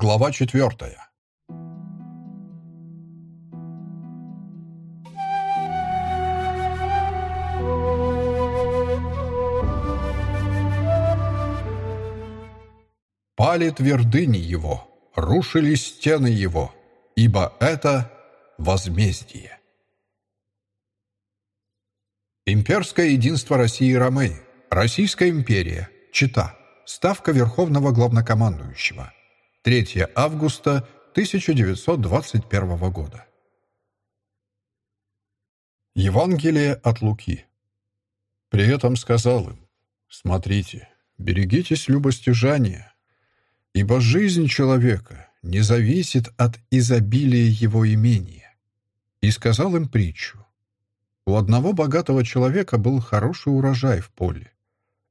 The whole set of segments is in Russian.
Глава четвертая. Пали твердыни его, рушились стены его, ибо это возмездие. Имперское единство России и Ромеи. Российская империя. Чита. Ставка Верховного Главнокомандующего. 3 августа 1921 года. Евангелие от Луки. При этом сказал им, «Смотрите, берегитесь любостяжания, ибо жизнь человека не зависит от изобилия его имения». И сказал им притчу. У одного богатого человека был хороший урожай в поле,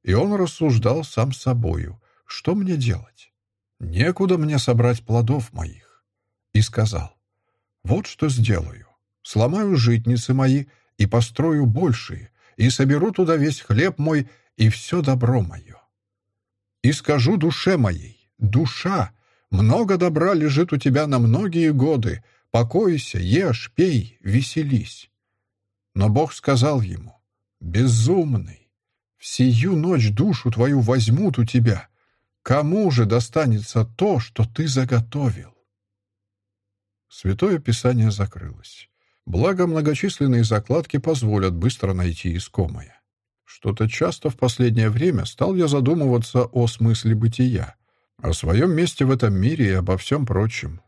и он рассуждал сам собою, что мне делать? Некуда мне собрать плодов моих. И сказал, вот что сделаю. Сломаю житницы мои и построю большие, и соберу туда весь хлеб мой и все добро мое. И скажу душе моей, душа, много добра лежит у тебя на многие годы, покойся, ешь, пей, веселись. Но Бог сказал ему, безумный, всю ночь душу твою возьмут у тебя, Кому же достанется то, что ты заготовил? Святое Писание закрылось. Благо, многочисленные закладки позволят быстро найти искомое. Что-то часто в последнее время стал я задумываться о смысле бытия, о своем месте в этом мире и обо всем прочем.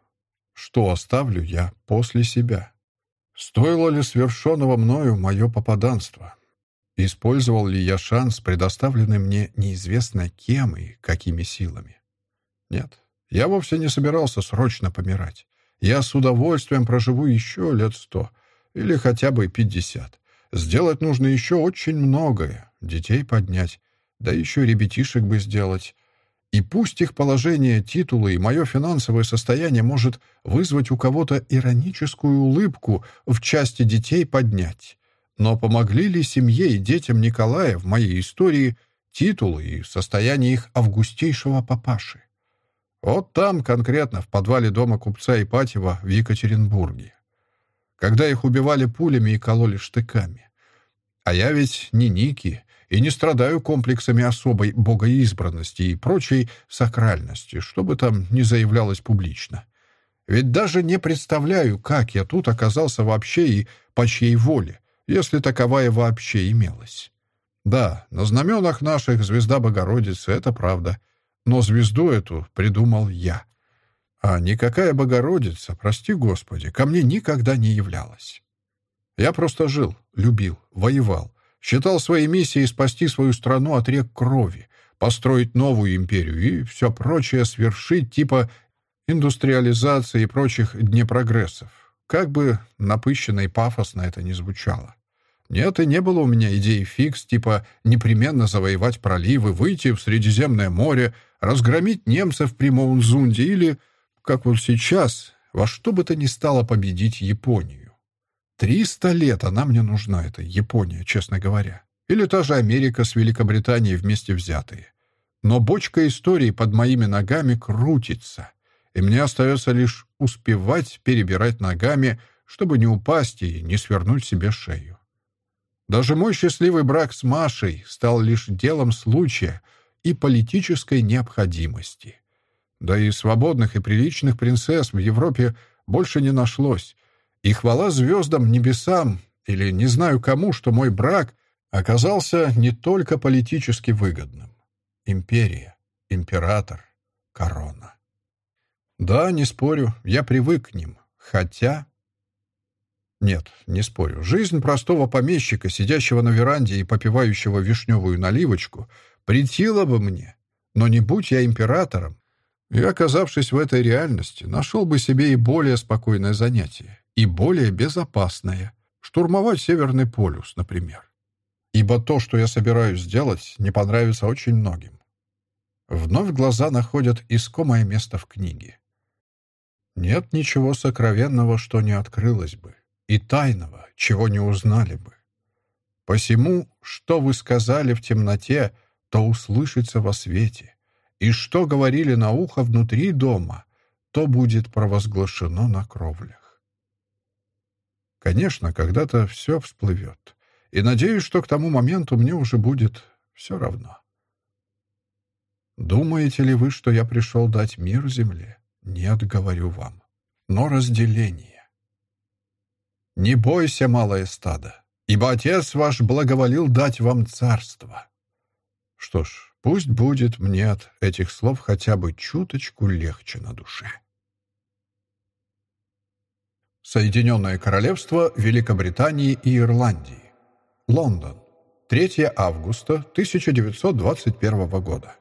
Что оставлю я после себя? Стоило ли свершенного мною мое попаданство? Использовал ли я шанс, предоставленный мне неизвестно кем и какими силами? Нет, я вовсе не собирался срочно помирать. Я с удовольствием проживу еще лет сто или хотя бы пятьдесят. Сделать нужно еще очень многое. Детей поднять, да еще ребятишек бы сделать. И пусть их положение, титулы и мое финансовое состояние может вызвать у кого-то ироническую улыбку в части детей поднять. Но помогли ли семье и детям Николая в моей истории титулы и состояние их августейшего папаши? Вот там, конкретно, в подвале дома купца Ипатьева в Екатеринбурге. Когда их убивали пулями и кололи штыками. А я ведь не Ники и не страдаю комплексами особой богоизбранности и прочей сакральности, что бы там ни заявлялось публично. Ведь даже не представляю, как я тут оказался вообще и по чьей воле, если таковая вообще имелась. Да, на знаменах наших звезда Богородицы — это правда. Но звезду эту придумал я. А никакая Богородица, прости Господи, ко мне никогда не являлась. Я просто жил, любил, воевал. Считал своей миссией спасти свою страну от рек крови, построить новую империю и все прочее свершить типа индустриализации и прочих днепрогрессов. Как бы напыщенно и пафосно это ни звучало. Нет, и не было у меня идей фикс, типа непременно завоевать проливы, выйти в Средиземное море, разгромить немцев при Моунзунде или, как вот сейчас, во что бы то ни стало победить Японию. Триста лет она мне нужна, эта Япония, честно говоря. Или та же Америка с Великобританией вместе взятые. Но бочка истории под моими ногами крутится, и мне остается лишь успевать перебирать ногами, чтобы не упасть и не свернуть себе шею. Даже мой счастливый брак с Машей стал лишь делом случая и политической необходимости. Да и свободных и приличных принцесс в Европе больше не нашлось. И хвала звездам, небесам или не знаю кому, что мой брак оказался не только политически выгодным. Империя, император, корона. Да, не спорю, я привык к ним, хотя нет, не спорю. Жизнь простого помещика, сидящего на веранде и попивающего вишневую наливочку, претила бы мне. Но не будь я императором, и, оказавшись в этой реальности, нашел бы себе и более спокойное занятие, и более безопасное — штурмовать Северный полюс, например. Ибо то, что я собираюсь сделать, не понравится очень многим. Вновь глаза находят искомое место в книге. Нет ничего сокровенного, что не открылось бы и тайного, чего не узнали бы. Посему, что вы сказали в темноте, то услышится во свете, и что говорили на ухо внутри дома, то будет провозглашено на кровлях. Конечно, когда-то все всплывет, и надеюсь, что к тому моменту мне уже будет все равно. Думаете ли вы, что я пришел дать мир земле? Нет, говорю вам, но разделение. Не бойся, малое стадо, ибо Отец ваш благоволил дать вам царство. Что ж, пусть будет мне от этих слов хотя бы чуточку легче на душе. Соединенное Королевство Великобритании и Ирландии. Лондон. 3 августа 1921 года.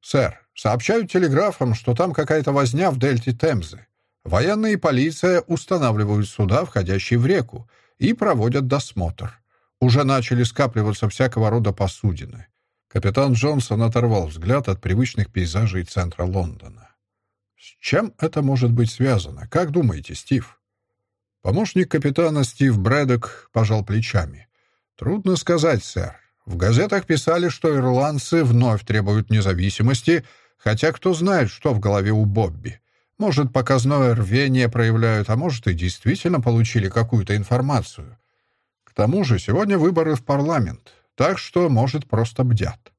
«Сэр, сообщают телеграфом, что там какая-то возня в дельте Темзы. Военные и полиция устанавливают суда, входящие в реку, и проводят досмотр. Уже начали скапливаться всякого рода посудины. Капитан Джонсон оторвал взгляд от привычных пейзажей центра Лондона. «С чем это может быть связано? Как думаете, Стив?» Помощник капитана Стив Брэдок пожал плечами. «Трудно сказать, сэр. В газетах писали, что ирландцы вновь требуют независимости, хотя кто знает, что в голове у Бобби. Может, показное рвение проявляют, а может, и действительно получили какую-то информацию. К тому же сегодня выборы в парламент, так что, может, просто бдят.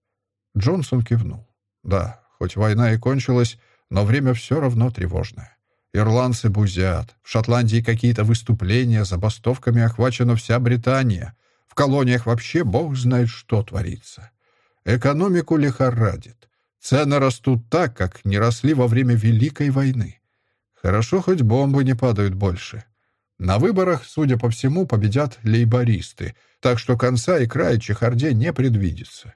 Джонсон кивнул. Да, хоть война и кончилась, но время все равно тревожное. Ирландцы бузят, в Шотландии какие-то выступления, забастовками охвачена вся Британия — колониях вообще бог знает, что творится. Экономику лихорадит. Цены растут так, как не росли во время Великой войны. Хорошо, хоть бомбы не падают больше. На выборах, судя по всему, победят лейбористы, так что конца и края чехарде не предвидится.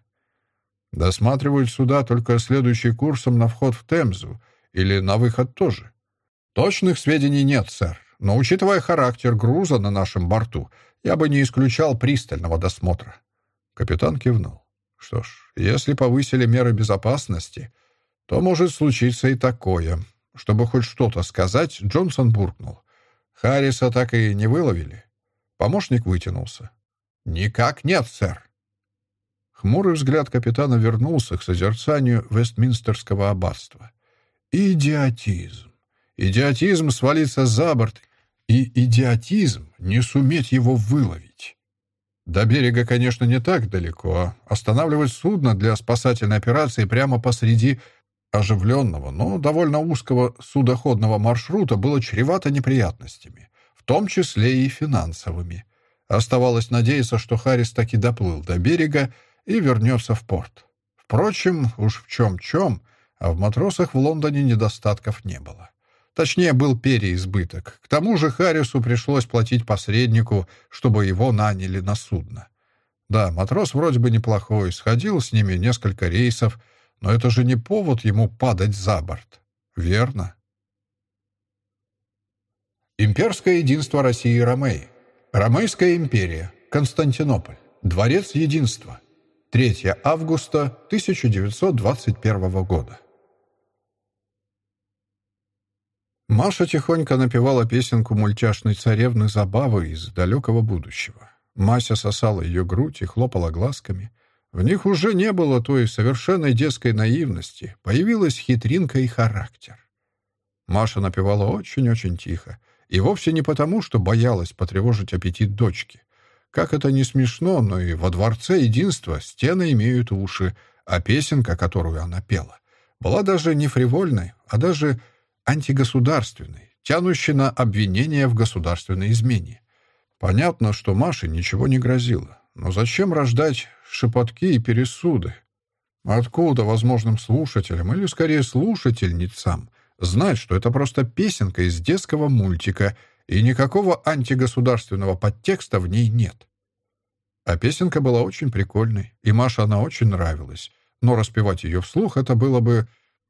Досматривают суда только следующий курсом на вход в Темзу или на выход тоже. Точных сведений нет, сэр, но учитывая характер груза на нашем борту, я бы не исключал пристального досмотра. Капитан кивнул. Что ж, если повысили меры безопасности, то может случиться и такое. Чтобы хоть что-то сказать, Джонсон буркнул. Харриса так и не выловили. Помощник вытянулся. «Никак нет, сэр». Хмурый взгляд капитана вернулся к созерцанию Вестминстерского аббатства. «Идиотизм! Идиотизм свалиться за борт и идиотизм не суметь его выловить. До берега, конечно, не так далеко. Останавливать судно для спасательной операции прямо посреди оживленного, но довольно узкого судоходного маршрута было чревато неприятностями, в том числе и финансовыми. Оставалось надеяться, что Харрис таки доплыл до берега и вернется в порт. Впрочем, уж в чем-чем, а в матросах в Лондоне недостатков не было. Точнее, был переизбыток. К тому же Харрису пришлось платить посреднику, чтобы его наняли на судно. Да, матрос вроде бы неплохой, сходил с ними несколько рейсов, но это же не повод ему падать за борт. Верно? Имперское единство России и Ромеи. Ромейская империя. Константинополь. Дворец единства. 3 августа 1921 года. Маша тихонько напевала песенку мультяшной царевны Забавы из далекого будущего. Мася сосала ее грудь и хлопала глазками. В них уже не было той совершенной детской наивности, появилась хитринка и характер. Маша напевала очень-очень тихо, и вовсе не потому, что боялась потревожить аппетит дочки. Как это не смешно, но и во дворце единства стены имеют уши, а песенка, которую она пела, была даже не фривольной, а даже антигосударственный, тянущий на обвинение в государственной измене. Понятно, что Маше ничего не грозило. Но зачем рождать шепотки и пересуды? Откуда возможным слушателям, или скорее слушательницам, знать, что это просто песенка из детского мультика, и никакого антигосударственного подтекста в ней нет? А песенка была очень прикольной, и Маше она очень нравилась, но распевать ее вслух это было бы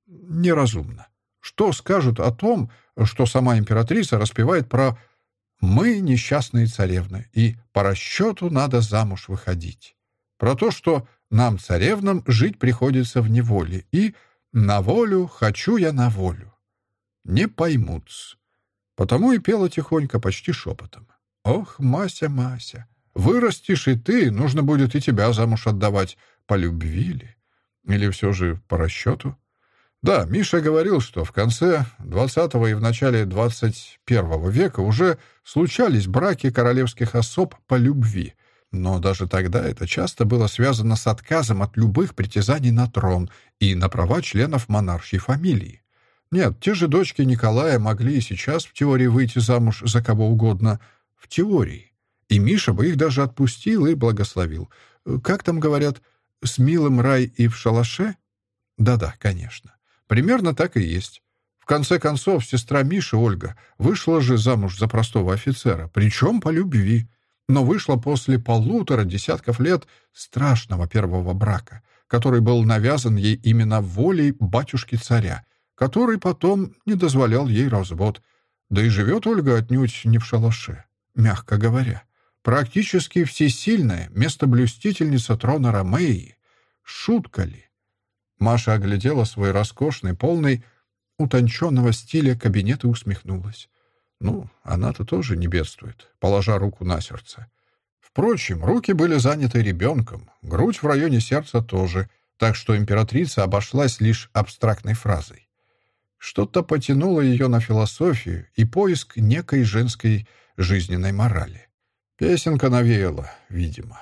неразумно. Что скажут о том, что сама императрица распевает про «мы несчастные царевны» и «по расчету надо замуж выходить». Про то, что нам, царевнам, жить приходится в неволе и «на волю хочу я на волю». Не поймут -с. Потому и пела тихонько, почти шепотом. «Ох, Мася, Мася, вырастешь и ты, нужно будет и тебя замуж отдавать, по любви ли? Или все же по расчету?» Да, Миша говорил, что в конце XX и в начале XXI века уже случались браки королевских особ по любви, но даже тогда это часто было связано с отказом от любых притязаний на трон и на права членов монаршей фамилии. Нет, те же дочки Николая могли и сейчас в теории выйти замуж за кого угодно. В теории. И Миша бы их даже отпустил и благословил. Как там говорят, с милым рай и в шалаше? Да-да, конечно. Примерно так и есть. В конце концов, сестра Миши, Ольга, вышла же замуж за простого офицера, причем по любви, но вышла после полутора десятков лет страшного первого брака, который был навязан ей именно волей батюшки-царя, который потом не дозволял ей развод. Да и живет Ольга отнюдь не в шалаше, мягко говоря. Практически всесильная местоблюстительница трона Ромеи. Шутка ли? Маша оглядела свой роскошный, полный утонченного стиля кабинет и усмехнулась. Ну, она-то тоже не бедствует, положа руку на сердце. Впрочем, руки были заняты ребенком, грудь в районе сердца тоже, так что императрица обошлась лишь абстрактной фразой. Что-то потянуло ее на философию и поиск некой женской жизненной морали. Песенка навеяла, видимо.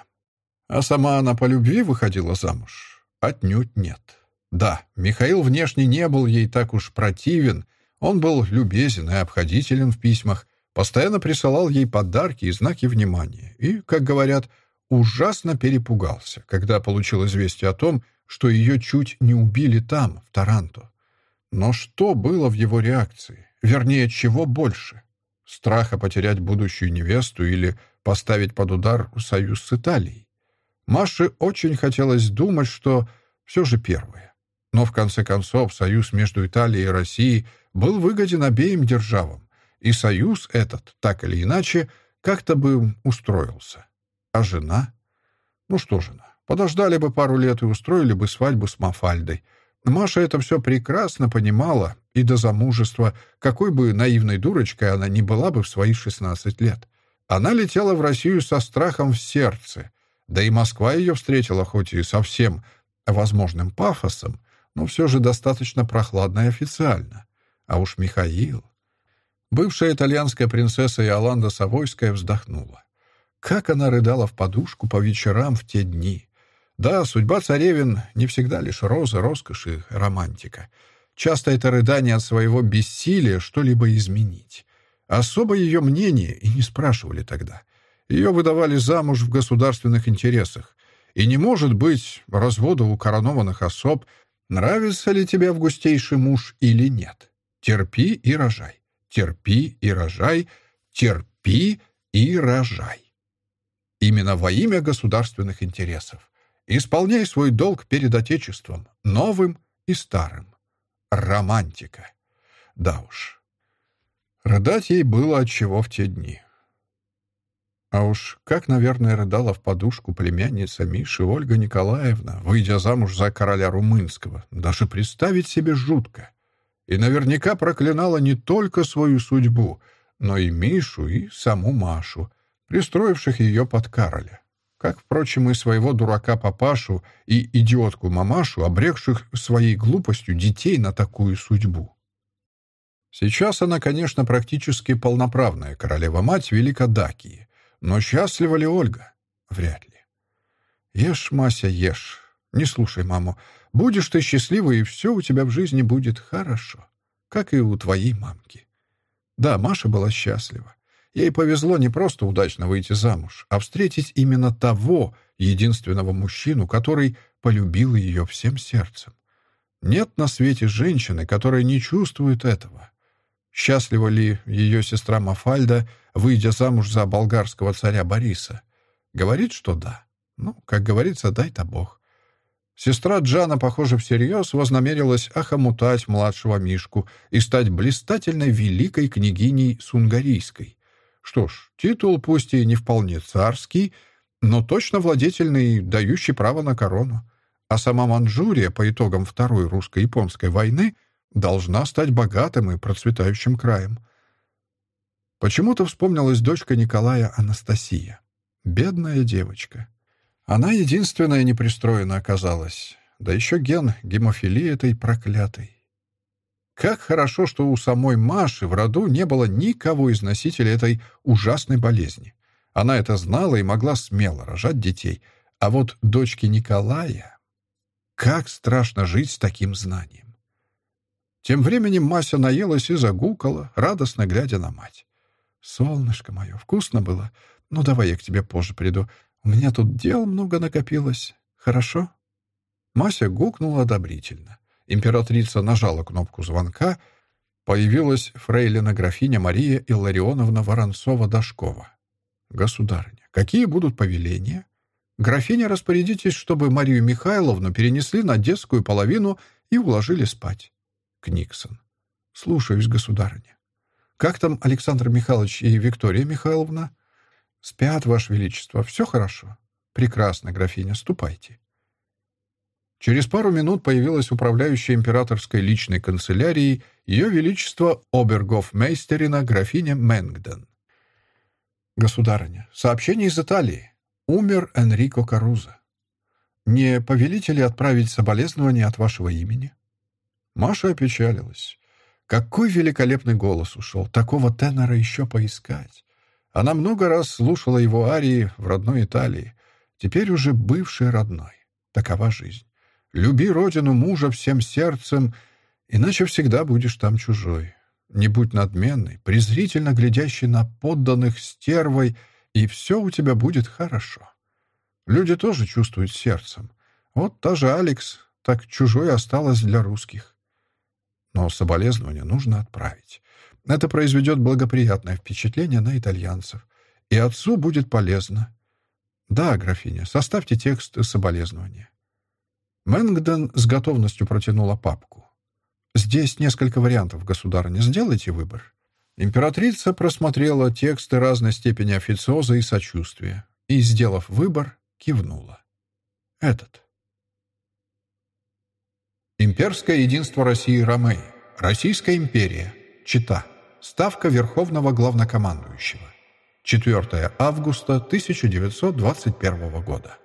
А сама она по любви выходила замуж? Отнюдь нет. Да, Михаил внешне не был ей так уж противен, он был любезен и обходителен в письмах, постоянно присылал ей подарки и знаки внимания, и, как говорят, ужасно перепугался, когда получил известие о том, что ее чуть не убили там, в Таранто. Но что было в его реакции? Вернее, чего больше? Страха потерять будущую невесту или поставить под удар союз с Италией? Маше очень хотелось думать, что все же первое. Но в конце концов союз между Италией и Россией был выгоден обеим державам, и союз этот, так или иначе, как-то бы устроился. А жена? Ну что жена? Подождали бы пару лет и устроили бы свадьбу с Мафальдой. Маша это все прекрасно понимала, и до замужества, какой бы наивной дурочкой она ни была бы в свои 16 лет. Она летела в Россию со страхом в сердце, да и Москва ее встретила хоть и совсем возможным пафосом, но все же достаточно прохладно и официально. А уж Михаил... Бывшая итальянская принцесса Иоланда Савойская вздохнула. Как она рыдала в подушку по вечерам в те дни. Да, судьба царевин не всегда лишь розы, роскошь и романтика. Часто это рыдание от своего бессилия что-либо изменить. Особо ее мнение и не спрашивали тогда. Ее выдавали замуж в государственных интересах. И не может быть развода у коронованных особ, Нравится ли тебе августейший муж или нет? Терпи и рожай. Терпи и рожай. Терпи и рожай. Именно во имя государственных интересов. Исполняй свой долг перед Отечеством, новым и старым. Романтика. Да уж. Рыдать ей было от чего в те дни. А уж как, наверное, рыдала в подушку племянница Миши Ольга Николаевна, выйдя замуж за короля румынского. Даже представить себе жутко. И наверняка проклинала не только свою судьбу, но и Мишу, и саму Машу, пристроивших ее под короля. Как, впрочем, и своего дурака-папашу и идиотку-мамашу, обрекших своей глупостью детей на такую судьбу. Сейчас она, конечно, практически полноправная королева-мать Великодакии, но счастлива ли Ольга? Вряд ли. Ешь, Мася, ешь. Не слушай маму. Будешь ты счастлива, и все у тебя в жизни будет хорошо. Как и у твоей мамки. Да, Маша была счастлива. Ей повезло не просто удачно выйти замуж, а встретить именно того, единственного мужчину, который полюбил ее всем сердцем. Нет на свете женщины, которая не чувствует этого. Счастлива ли ее сестра Мафальда, выйдя замуж за болгарского царя Бориса? Говорит, что да. Ну, как говорится, дай-то Бог. Сестра Джана, похоже, всерьез вознамерилась охомутать младшего Мишку и стать блистательной великой княгиней Сунгарийской. Что ж, титул пусть и не вполне царский, но точно владетельный, дающий право на корону. А сама Манчжурия по итогам Второй русско-японской войны — должна стать богатым и процветающим краем. Почему-то вспомнилась дочка Николая Анастасия. Бедная девочка. Она единственная непристроена оказалась. Да еще ген гемофилии этой проклятой. Как хорошо, что у самой Маши в роду не было никого из носителей этой ужасной болезни. Она это знала и могла смело рожать детей. А вот дочке Николая... Как страшно жить с таким знанием. Тем временем Мася наелась и загукала, радостно глядя на мать. «Солнышко мое, вкусно было. Ну, давай я к тебе позже приду. У меня тут дел много накопилось. Хорошо?» Мася гукнула одобрительно. Императрица нажала кнопку звонка. Появилась фрейлина-графиня Мария Илларионовна Воронцова-Дашкова. «Государыня, какие будут повеления?» «Графиня, распорядитесь, чтобы Марию Михайловну перенесли на детскую половину и уложили спать». Книксон. «Слушаюсь, государыня». «Как там Александр Михайлович и Виктория Михайловна?» «Спят, Ваше Величество. Все хорошо?» «Прекрасно, графиня. Ступайте». Через пару минут появилась управляющая императорской личной канцелярией Ее Величество Обергофмейстерина графиня Мэнгден. «Государыня, сообщение из Италии. Умер Энрико Каруза. Не повелите ли отправить соболезнования от вашего имени?» Маша опечалилась. Какой великолепный голос ушел! Такого тенора еще поискать. Она много раз слушала его арии в родной Италии, теперь уже бывшей родной. Такова жизнь. Люби родину мужа всем сердцем, иначе всегда будешь там чужой. Не будь надменной, презрительно глядящей на подданных стервой, и все у тебя будет хорошо. Люди тоже чувствуют сердцем. Вот та же Алекс, так чужой осталась для русских. Но соболезнования нужно отправить. Это произведет благоприятное впечатление на итальянцев. И отцу будет полезно. Да, графиня, составьте текст соболезнования. Мэнгден с готовностью протянула папку. «Здесь несколько вариантов, государыня. Сделайте выбор». Императрица просмотрела тексты разной степени официоза и сочувствия и, сделав выбор, кивнула. «Этот». Имперское единство России Ромеи. Российская империя. Чита. Ставка Верховного Главнокомандующего. 4 августа 1921 года.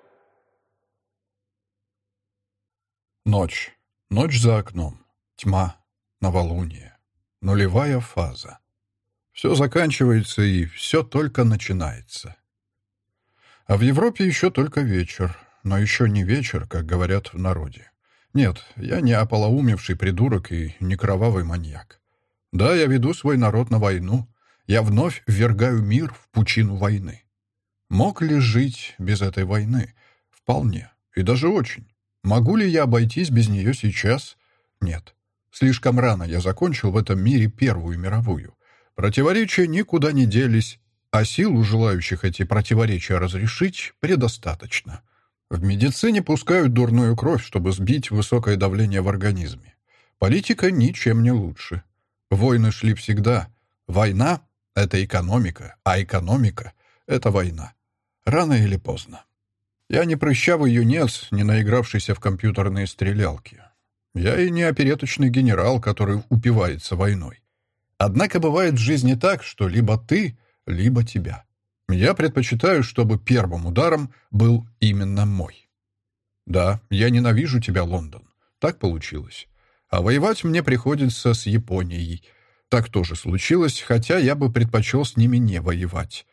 Ночь. Ночь за окном. Тьма. Новолуние. Нулевая фаза. Все заканчивается, и все только начинается. А в Европе еще только вечер. Но еще не вечер, как говорят в народе. Нет, я не ополоумевший придурок и не кровавый маньяк. Да, я веду свой народ на войну. Я вновь ввергаю мир в пучину войны. Мог ли жить без этой войны? Вполне. И даже очень. Могу ли я обойтись без нее сейчас? Нет. Слишком рано я закончил в этом мире Первую мировую. Противоречия никуда не делись, а сил у желающих эти противоречия разрешить предостаточно. В медицине пускают дурную кровь, чтобы сбить высокое давление в организме. Политика ничем не лучше. Войны шли всегда. Война — это экономика, а экономика — это война. Рано или поздно. Я не прыщавый юнец, не наигравшийся в компьютерные стрелялки. Я и не опереточный генерал, который упивается войной. Однако бывает в жизни так, что либо ты, либо тебя. Я предпочитаю, чтобы первым ударом был именно мой. Да, я ненавижу тебя, Лондон. Так получилось. А воевать мне приходится с Японией. Так тоже случилось, хотя я бы предпочел с ними не воевать.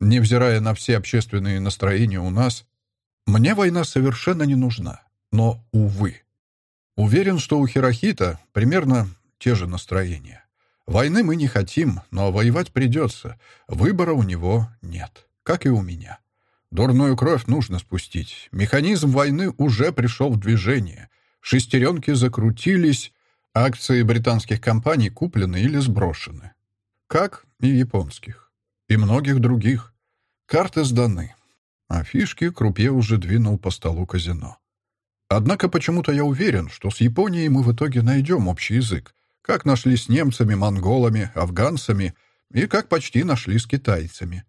Невзирая на все общественные настроения у нас, мне война совершенно не нужна. Но, увы. Уверен, что у Хирохита примерно те же настроения. Войны мы не хотим, но воевать придется. Выбора у него нет, как и у меня. Дурную кровь нужно спустить. Механизм войны уже пришел в движение. Шестеренки закрутились, акции британских компаний куплены или сброшены. Как и японских. И многих других. Карты сданы. А фишки крупье уже двинул по столу казино. Однако почему-то я уверен, что с Японией мы в итоге найдем общий язык, как нашли с немцами, монголами, афганцами и как почти нашли с китайцами.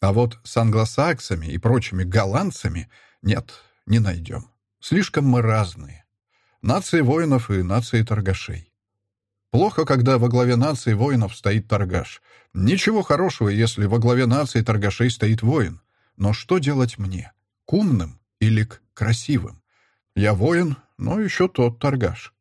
А вот с англосаксами и прочими голландцами нет, не найдем. Слишком мы разные. Нации воинов и нации торгашей. Плохо, когда во главе нации воинов стоит торгаш. Ничего хорошего, если во главе нации торгашей стоит воин. Но что делать мне? К умным или к красивым? Я воин, но еще тот торгаш.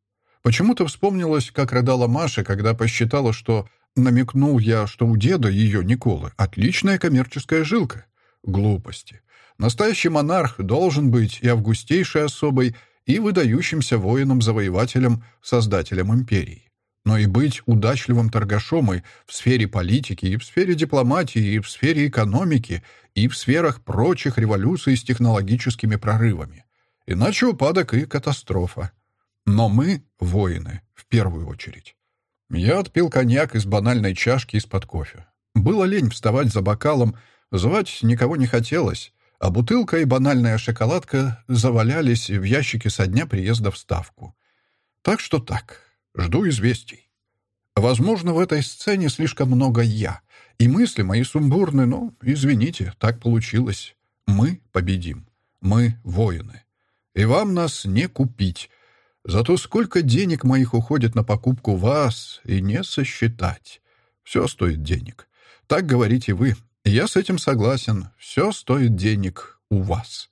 Почему-то вспомнилось, как рыдала Маша, когда посчитала, что намекнул я, что у деда ее, Николы, отличная коммерческая жилка. Глупости. Настоящий монарх должен быть и августейшей особой, и выдающимся воином-завоевателем, создателем империи. Но и быть удачливым торгашом и в сфере политики, и в сфере дипломатии, и в сфере экономики, и в сферах прочих революций с технологическими прорывами. Иначе упадок и катастрофа. Но мы — воины, в первую очередь. Я отпил коньяк из банальной чашки из-под кофе. Было лень вставать за бокалом, звать никого не хотелось, а бутылка и банальная шоколадка завалялись в ящике со дня приезда в Ставку. Так что так, жду известий. Возможно, в этой сцене слишком много «я», и мысли мои сумбурны, но, извините, так получилось. Мы победим. Мы воины. И вам нас не купить. Зато сколько денег моих уходит на покупку вас, и не сосчитать. Все стоит денег. Так говорите вы, я с этим согласен. Все стоит денег у вас.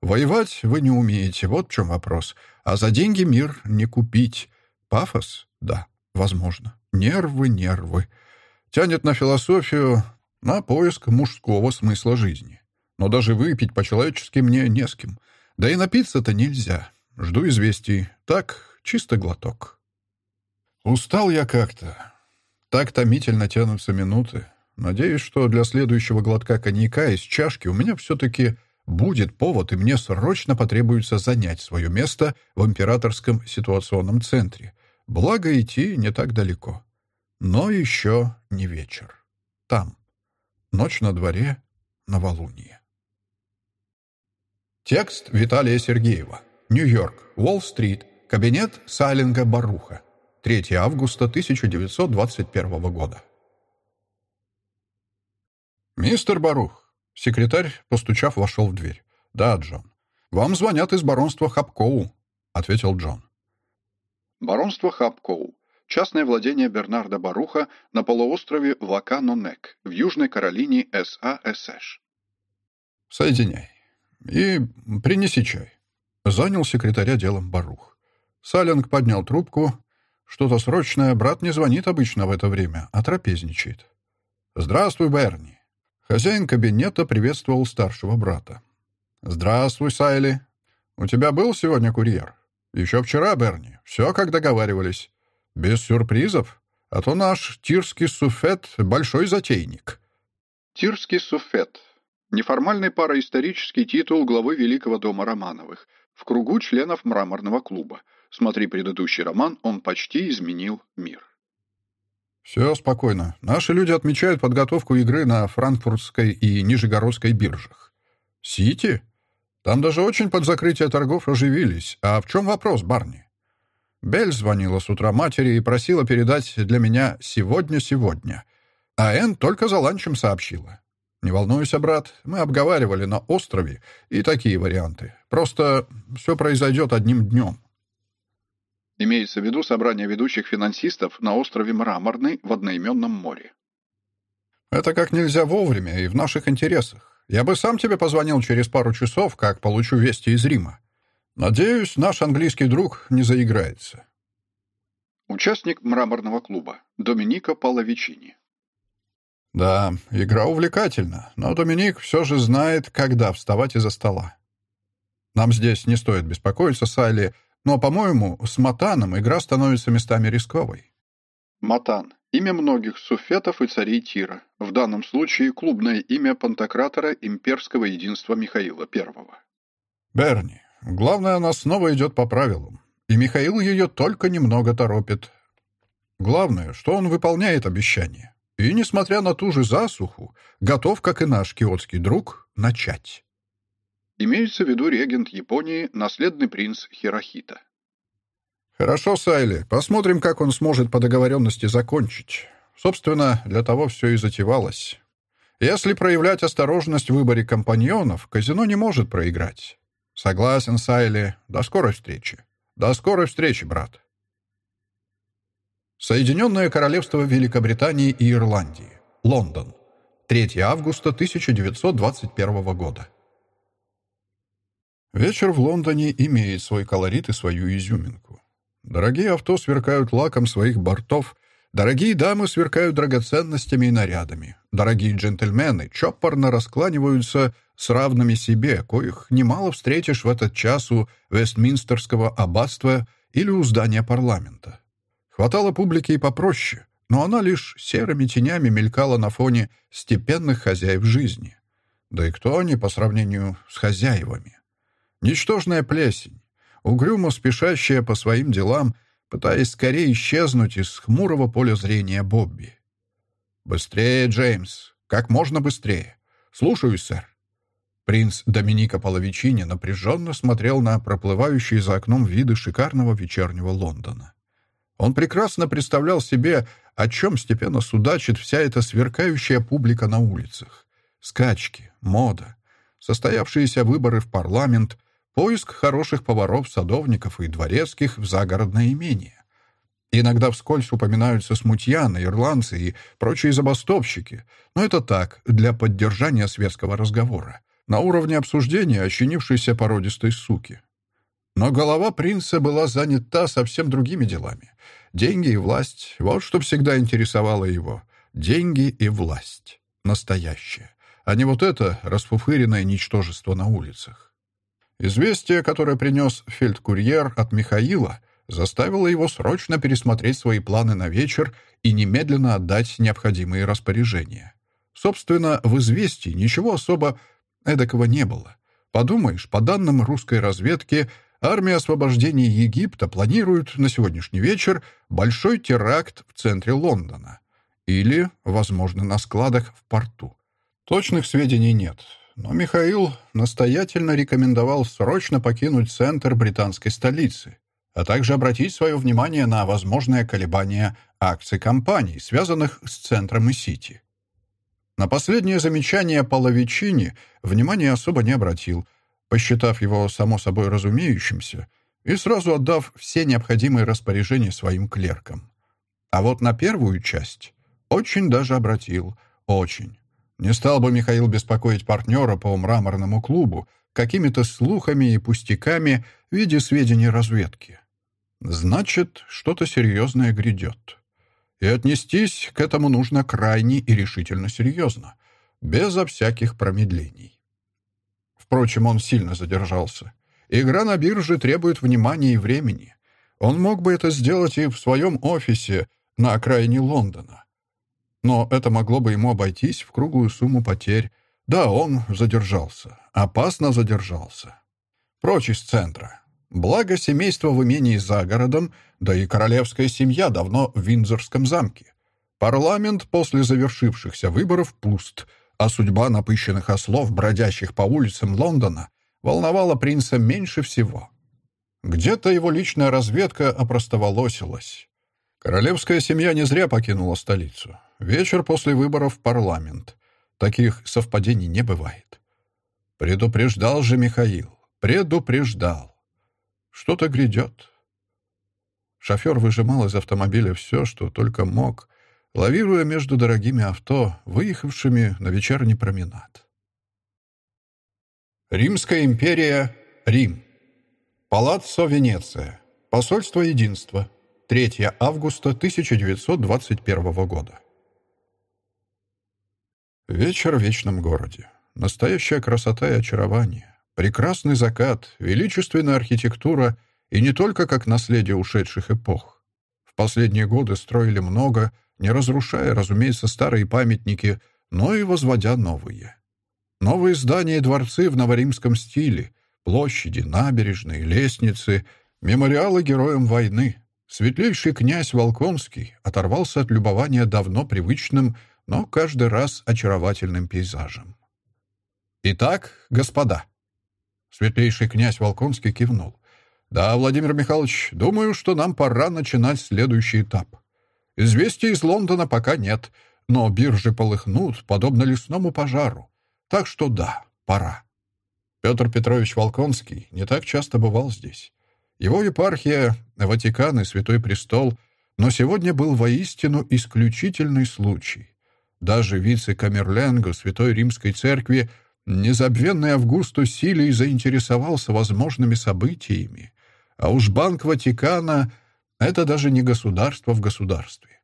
Воевать вы не умеете, вот в чем вопрос. А за деньги мир не купить. Пафос? Да, возможно. Нервы, нервы. Тянет на философию, на поиск мужского смысла жизни. Но даже выпить по-человечески мне не с кем. Да и напиться-то нельзя. Жду известий. Так, чисто глоток. Устал я как-то. Так томительно тянутся минуты. Надеюсь, что для следующего глотка коньяка из чашки у меня все-таки будет повод, и мне срочно потребуется занять свое место в императорском ситуационном центре. Благо, идти не так далеко. Но еще не вечер. Там. Ночь на дворе, новолуние. Текст Виталия Сергеева. Нью-Йорк. Уолл-стрит. Кабинет Сайлинга Баруха. 3 августа 1921 года. «Мистер Барух!» Секретарь, постучав, вошел в дверь. «Да, Джон. Вам звонят из баронства Хапкоу», — ответил Джон. Баронство Хапкоу. Частное владение Бернарда Баруха на полуострове Ваканонек в Южной Каролине САСШ. «Соединяй. И принеси чай». Занял секретаря делом Барух. Салинг поднял трубку. «Что-то срочное. Брат не звонит обычно в это время, а трапезничает». «Здравствуй, Берни. Хозяин кабинета приветствовал старшего брата. «Здравствуй, Сайли. У тебя был сегодня курьер?» «Еще вчера, Берни. Все, как договаривались. Без сюрпризов. А то наш тирский суфет — большой затейник». Тирский суфет. Неформальный параисторический титул главы Великого дома Романовых. В кругу членов мраморного клуба. Смотри предыдущий роман «Он почти изменил мир». «Все спокойно. Наши люди отмечают подготовку игры на франкфуртской и нижегородской биржах. Сити? Там даже очень под закрытие торгов оживились. А в чем вопрос, Барни?» Белль звонила с утра матери и просила передать для меня «сегодня-сегодня». А Энн только за ланчем сообщила. «Не волнуйся, брат, мы обговаривали на острове и такие варианты. Просто все произойдет одним днем». Имеется в виду собрание ведущих финансистов на острове Мраморный в одноименном море. Это как нельзя вовремя и в наших интересах. Я бы сам тебе позвонил через пару часов, как получу вести из Рима. Надеюсь, наш английский друг не заиграется. Участник мраморного клуба Доминика Палавичини. Да, игра увлекательна, но Доминик все же знает, когда вставать из-за стола. Нам здесь не стоит беспокоиться, Сайли, но, по-моему, с Матаном игра становится местами рисковой. Матан – имя многих суфетов и царей Тира. В данном случае клубное имя пантократора имперского единства Михаила I. Берни, главное, она снова идет по правилам. И Михаил ее только немного торопит. Главное, что он выполняет обещание. И, несмотря на ту же засуху, готов, как и наш киотский друг, начать. Имеется в виду регент Японии, наследный принц Хирохита. Хорошо, Сайли. Посмотрим, как он сможет по договоренности закончить. Собственно, для того все и затевалось. Если проявлять осторожность в выборе компаньонов, казино не может проиграть. Согласен, Сайли. До скорой встречи. До скорой встречи, брат. Соединенное Королевство Великобритании и Ирландии. Лондон. 3 августа 1921 года. Вечер в Лондоне имеет свой колорит и свою изюминку. Дорогие авто сверкают лаком своих бортов, дорогие дамы сверкают драгоценностями и нарядами, дорогие джентльмены чопорно раскланиваются с равными себе, коих немало встретишь в этот час у Вестминстерского аббатства или у здания парламента. Хватало публики и попроще, но она лишь серыми тенями мелькала на фоне степенных хозяев жизни. Да и кто они по сравнению с хозяевами? Ничтожная плесень, угрюмо спешащая по своим делам, пытаясь скорее исчезнуть из хмурого поля зрения Бобби. «Быстрее, Джеймс! Как можно быстрее! Слушаюсь, сэр!» Принц Доминика Половичини напряженно смотрел на проплывающие за окном виды шикарного вечернего Лондона. Он прекрасно представлял себе, о чем степенно судачит вся эта сверкающая публика на улицах. Скачки, мода, состоявшиеся выборы в парламент, поиск хороших поваров, садовников и дворецких в загородное имение. Иногда вскользь упоминаются смутьяны, ирландцы и прочие забастовщики, но это так, для поддержания светского разговора, на уровне обсуждения ощенившейся породистой суки. Но голова принца была занята совсем другими делами. Деньги и власть — вот что всегда интересовало его. Деньги и власть. Настоящее. А не вот это расфуфыренное ничтожество на улицах. Известие, которое принес фельдкурьер от Михаила, заставило его срочно пересмотреть свои планы на вечер и немедленно отдать необходимые распоряжения. Собственно, в известии ничего особо эдакого не было. Подумаешь, по данным русской разведки, Армия освобождения Египта планирует на сегодняшний вечер большой теракт в центре Лондона. Или, возможно, на складах в порту. Точных сведений нет, но Михаил настоятельно рекомендовал срочно покинуть центр британской столицы, а также обратить свое внимание на возможное колебание акций компаний, связанных с центром и Сити. На последнее замечание Половичини внимания особо не обратил – посчитав его само собой разумеющимся и сразу отдав все необходимые распоряжения своим клеркам. А вот на первую часть очень даже обратил, очень. Не стал бы Михаил беспокоить партнера по мраморному клубу какими-то слухами и пустяками в виде сведений разведки. Значит, что-то серьезное грядет. И отнестись к этому нужно крайне и решительно серьезно, безо всяких промедлений. Впрочем, он сильно задержался. Игра на бирже требует внимания и времени. Он мог бы это сделать и в своем офисе на окраине Лондона. Но это могло бы ему обойтись в круглую сумму потерь. Да, он задержался. Опасно задержался. Прочь из центра. Благо, семейство в имении за городом, да и королевская семья давно в Виндзорском замке. Парламент после завершившихся выборов пуст — а судьба напыщенных ослов, бродящих по улицам Лондона, волновала принца меньше всего. Где-то его личная разведка опростоволосилась. Королевская семья не зря покинула столицу. Вечер после выборов в парламент. Таких совпадений не бывает. Предупреждал же Михаил. Предупреждал. Что-то грядет. Шофер выжимал из автомобиля все, что только мог, лавируя между дорогими авто, выехавшими на вечерний променад. Римская империя, Рим. Палаццо Венеция. Посольство Единства. 3 августа 1921 года. Вечер в вечном городе. Настоящая красота и очарование. Прекрасный закат, величественная архитектура и не только как наследие ушедших эпох. В последние годы строили много, не разрушая, разумеется, старые памятники, но и возводя новые. Новые здания и дворцы в новоримском стиле, площади, набережные, лестницы, мемориалы героям войны. Светлейший князь Волконский оторвался от любования давно привычным, но каждый раз очаровательным пейзажем. «Итак, господа», — светлейший князь Волконский кивнул, «да, Владимир Михайлович, думаю, что нам пора начинать следующий этап. Известий из Лондона пока нет, но биржи полыхнут, подобно лесному пожару. Так что да, пора. Петр Петрович Волконский не так часто бывал здесь. Его епархия, Ватикан и Святой Престол, но сегодня был воистину исключительный случай. Даже вице-камерленго Святой Римской Церкви, незабвенный Августус Силий, заинтересовался возможными событиями, а уж Банк Ватикана Это даже не государство в государстве.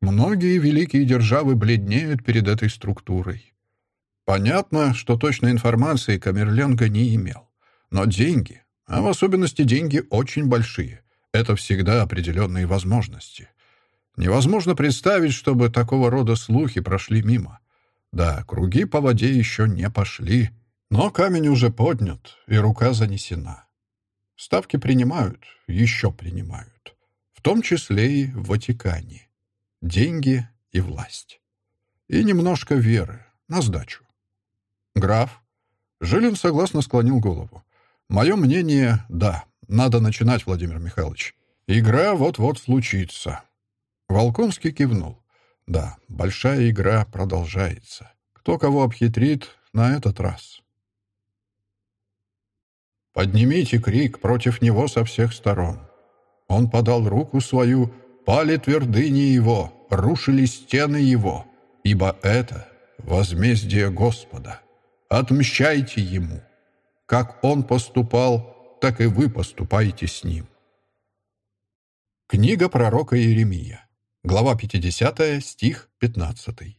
Многие великие державы бледнеют перед этой структурой. Понятно, что точной информации Камерленко не имел. Но деньги, а в особенности деньги очень большие, это всегда определенные возможности. Невозможно представить, чтобы такого рода слухи прошли мимо. Да, круги по воде еще не пошли, но камень уже поднят, и рука занесена. Ставки принимают, еще принимают. В том числе и в Ватикане. Деньги и власть. И немножко веры, на сдачу. Граф. Жилин согласно склонил голову. Мое мнение — да, надо начинать, Владимир Михайлович. Игра вот-вот случится. Волконский кивнул. Да, большая игра продолжается. Кто кого обхитрит на этот раз. Поднимите крик против него со всех сторон. Он подал руку свою, пали твердыни его, рушили стены его, ибо это возмездие Господа. Отмщайте ему. Как он поступал, так и вы поступаете с ним. Книга пророка Иеремия. Глава 50, стих 15.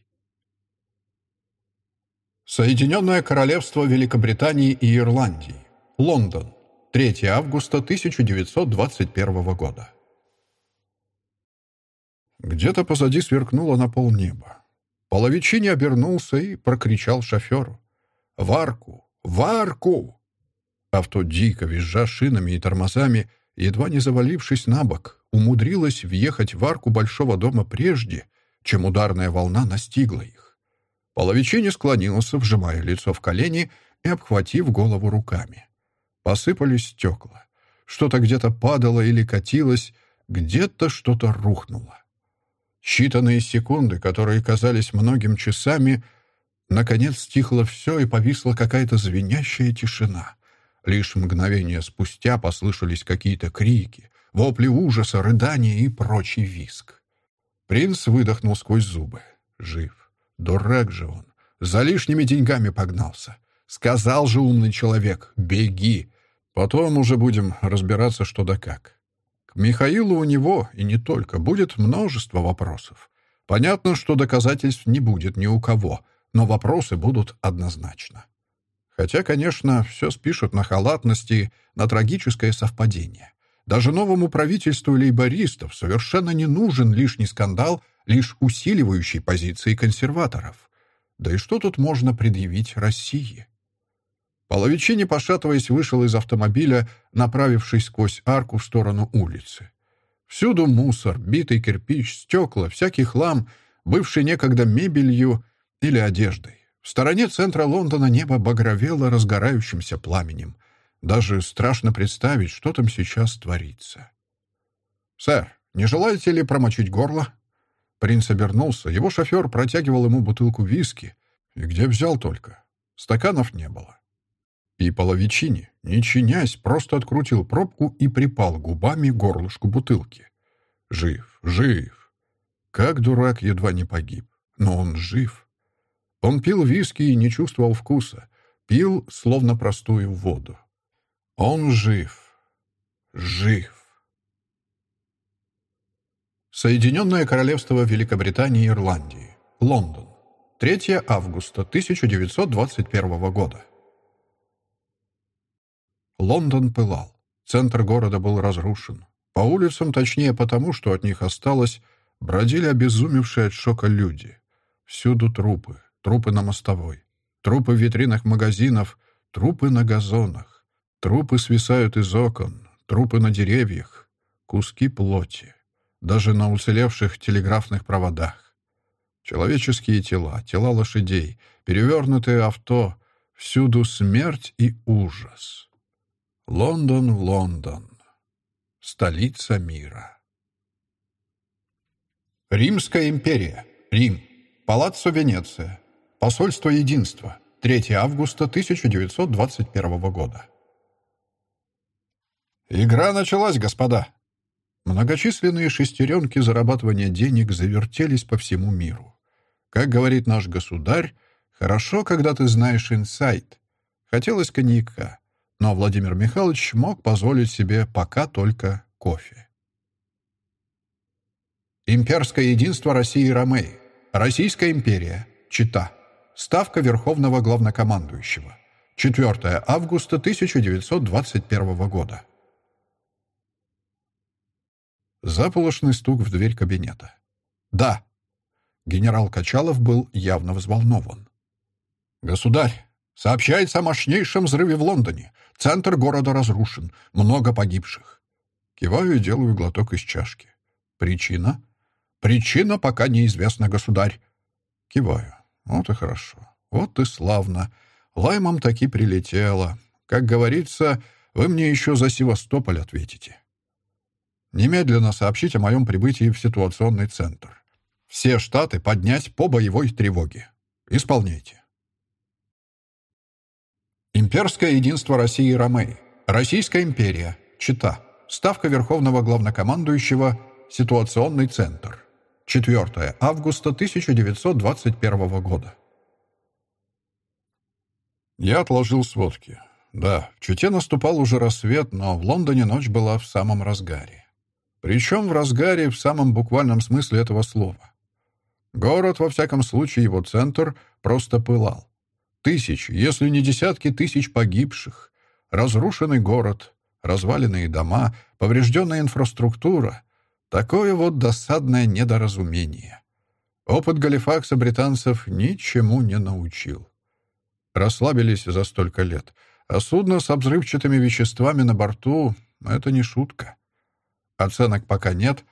Соединенное Королевство Великобритании и Ирландии. Лондон. 3 августа 1921 года. Где-то позади сверкнуло на полнеба. Половичине обернулся и прокричал шоферу. «В арку! В арку!» Авто дико, визжа шинами и тормозами, едва не завалившись на бок, умудрилась въехать в арку большого дома прежде, чем ударная волна настигла их. Половичине склонился, вжимая лицо в колени и обхватив голову руками. Посыпались стекла. Что-то где-то падало или катилось, где-то что-то рухнуло. Считанные секунды, которые казались многим часами, наконец стихло все и повисла какая-то звенящая тишина. Лишь мгновение спустя послышались какие-то крики, вопли ужаса, рыдания и прочий виск. Принц выдохнул сквозь зубы. Жив. Дурак же он. За лишними деньгами погнался. Сказал же умный человек, беги. Потом уже будем разбираться, что да как. К Михаилу у него, и не только, будет множество вопросов. Понятно, что доказательств не будет ни у кого, но вопросы будут однозначно. Хотя, конечно, все спишут на халатности, на трагическое совпадение. Даже новому правительству лейбористов совершенно не нужен лишний скандал, лишь усиливающий позиции консерваторов. Да и что тут можно предъявить России? Половичине, пошатываясь, вышел из автомобиля, направившись сквозь арку в сторону улицы. Всюду мусор, битый кирпич, стекла, всякий хлам, бывший некогда мебелью или одеждой. В стороне центра Лондона небо багровело разгорающимся пламенем. Даже страшно представить, что там сейчас творится. «Сэр, не желаете ли промочить горло?» Принц обернулся. Его шофер протягивал ему бутылку виски. И где взял только? Стаканов не было. И половичине, не чинясь, просто открутил пробку и припал губами горлышку бутылки. Жив, жив. Как дурак едва не погиб. Но он жив. Он пил виски и не чувствовал вкуса. Пил, словно простую воду. Он жив. Жив. Соединенное Королевство Великобритании и Ирландии. Лондон. 3 августа 1921 года. Лондон пылал. Центр города был разрушен. По улицам, точнее потому, что от них осталось, бродили обезумевшие от шока люди. Всюду трупы. Трупы на мостовой. Трупы в витринах магазинов. Трупы на газонах. Трупы свисают из окон, трупы на деревьях, куски плоти, даже на уцелевших телеграфных проводах. Человеческие тела, тела лошадей, перевернутые авто, всюду смерть и ужас. Лондон, Лондон, столица мира. Римская империя, Рим, Палаццо Венеция, Посольство Единства, 3 августа 1921 года. «Игра началась, господа!» Многочисленные шестеренки зарабатывания денег завертелись по всему миру. Как говорит наш государь, хорошо, когда ты знаешь инсайт. Хотелось коньяка, но Владимир Михайлович мог позволить себе пока только кофе. Имперское единство России и Ромеи. Российская империя. Чита. Ставка Верховного Главнокомандующего. 4 августа 1921 года. Заполошный стук в дверь кабинета. «Да». Генерал Качалов был явно взволнован. «Государь, сообщается о мощнейшем взрыве в Лондоне. Центр города разрушен. Много погибших». Киваю и делаю глоток из чашки. «Причина?» Причина пока неизвестна, государь. Киваю. Вот и хорошо. Вот и славно. Лаймом таки прилетело. Как говорится, вы мне еще за Севастополь ответите. Немедленно сообщить о моем прибытии в ситуационный центр. Все штаты поднять по боевой тревоге. Исполняйте. Имперское единство России и Ромеи. Российская империя. Чита. Ставка Верховного Главнокомандующего. Ситуационный центр. 4 августа 1921 года. Я отложил сводки. Да, в Чите наступал уже рассвет, но в Лондоне ночь была в самом разгаре. Причем в разгаре в самом буквальном смысле этого слова. Город, во всяком случае, его центр, просто пылал. Тысячи, если не десятки тысяч погибших. Разрушенный город, разваленные дома, поврежденная инфраструктура — Такое вот досадное недоразумение. Опыт Галифакса британцев ничему не научил. Расслабились за столько лет, а судно с взрывчатыми веществами на борту — это не шутка. Оценок пока нет,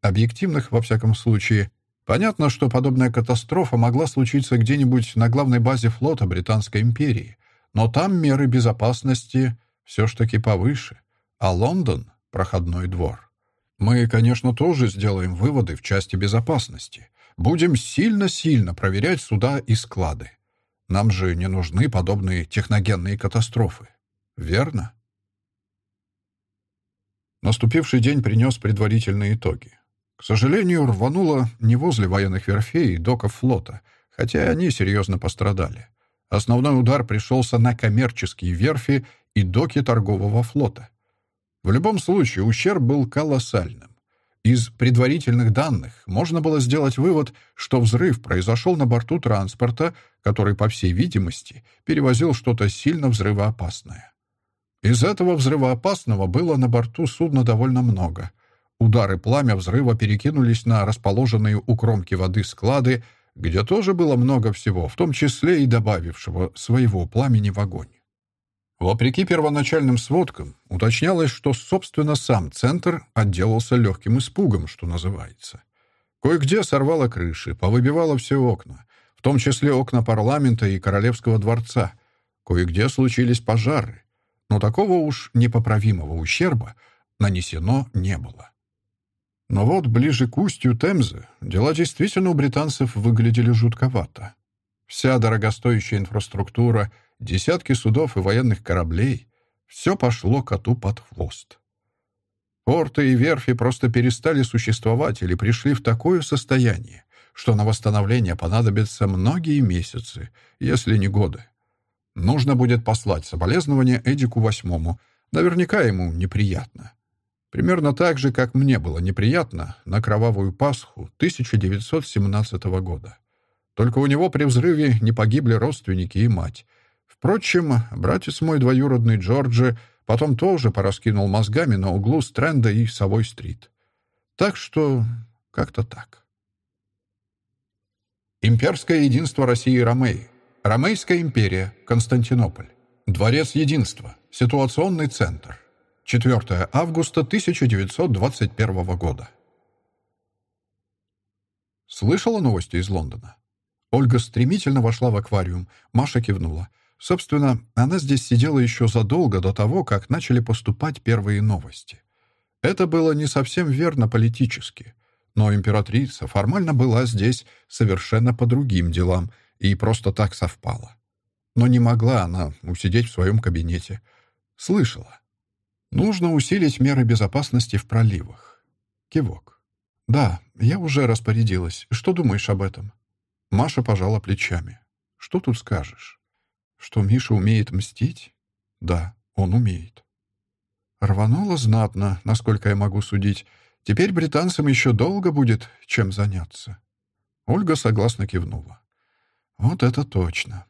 объективных во всяком случае. Понятно, что подобная катастрофа могла случиться где-нибудь на главной базе флота Британской империи, но там меры безопасности все ж таки повыше, а Лондон — проходной двор. Мы, конечно, тоже сделаем выводы в части безопасности. Будем сильно-сильно проверять суда и склады. Нам же не нужны подобные техногенные катастрофы. Верно? Наступивший день принес предварительные итоги. К сожалению, рвануло не возле военных верфей и доков флота, хотя они серьезно пострадали. Основной удар пришелся на коммерческие верфи и доки торгового флота. В любом случае, ущерб был колоссальным. Из предварительных данных можно было сделать вывод, что взрыв произошел на борту транспорта, который, по всей видимости, перевозил что-то сильно взрывоопасное. Из этого взрывоопасного было на борту судна довольно много. Удары пламя взрыва перекинулись на расположенные у кромки воды склады, где тоже было много всего, в том числе и добавившего своего пламени в огонь. Вопреки первоначальным сводкам, уточнялось, что, собственно, сам центр отделался легким испугом, что называется. Кое-где сорвало крыши, повыбивало все окна, в том числе окна парламента и королевского дворца. Кое-где случились пожары, но такого уж непоправимого ущерба нанесено не было. Но вот ближе к устью Темзы дела действительно у британцев выглядели жутковато. Вся дорогостоящая инфраструктура — десятки судов и военных кораблей. Все пошло коту под хвост. Порты и верфи просто перестали существовать или пришли в такое состояние, что на восстановление понадобятся многие месяцы, если не годы. Нужно будет послать соболезнования Эдику Восьмому. Наверняка ему неприятно. Примерно так же, как мне было неприятно на Кровавую Пасху 1917 года. Только у него при взрыве не погибли родственники и мать, Впрочем, братец мой двоюродный Джорджи потом тоже пораскинул мозгами на углу Стрэнда и Совой-стрит. Так что как-то так. Имперское единство России и Ромеи. Ромейская империя. Константинополь. Дворец единства. Ситуационный центр. 4 августа 1921 года. Слышала новости из Лондона? Ольга стремительно вошла в аквариум. Маша кивнула. Собственно, она здесь сидела еще задолго до того, как начали поступать первые новости. Это было не совсем верно политически, но императрица формально была здесь совершенно по другим делам и просто так совпало. Но не могла она усидеть в своем кабинете. Слышала. Нужно усилить меры безопасности в проливах. Кивок. «Да, я уже распорядилась. Что думаешь об этом?» Маша пожала плечами. «Что тут скажешь?» Что Миша умеет мстить? Да, он умеет. Рвануло знатно, насколько я могу судить. Теперь британцам еще долго будет чем заняться. Ольга согласно кивнула. Вот это точно.